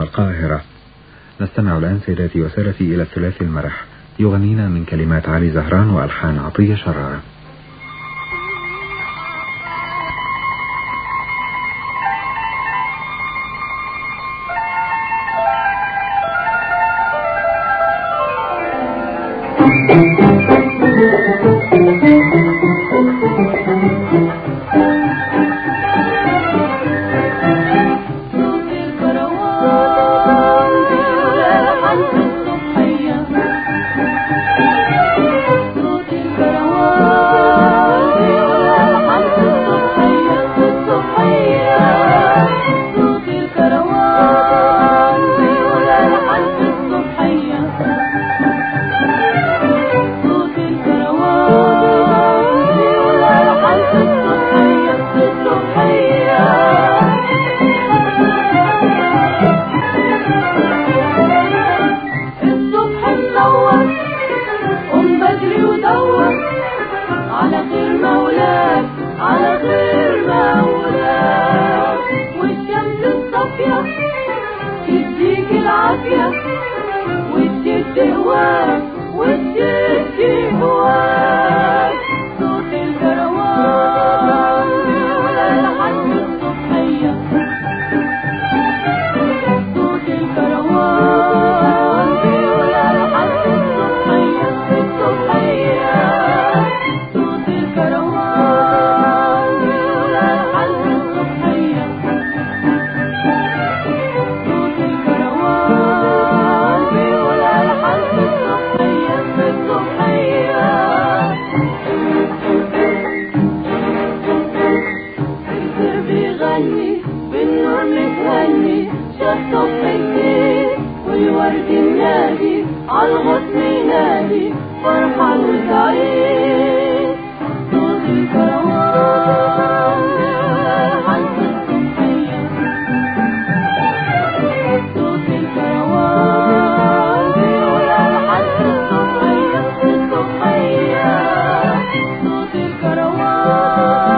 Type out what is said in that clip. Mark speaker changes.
Speaker 1: القاهرة. نستمع الآن سيداتي وسادتي إلى الثلاثي المرح. يغنينا من كلمات علي زهران وألحان عطية شرارة.
Speaker 2: الصبح We did the work. تغني بالنور بتهني شافته في والورد النادي عالغصن ينادي فرحان وسعيد صوتي كروان Oh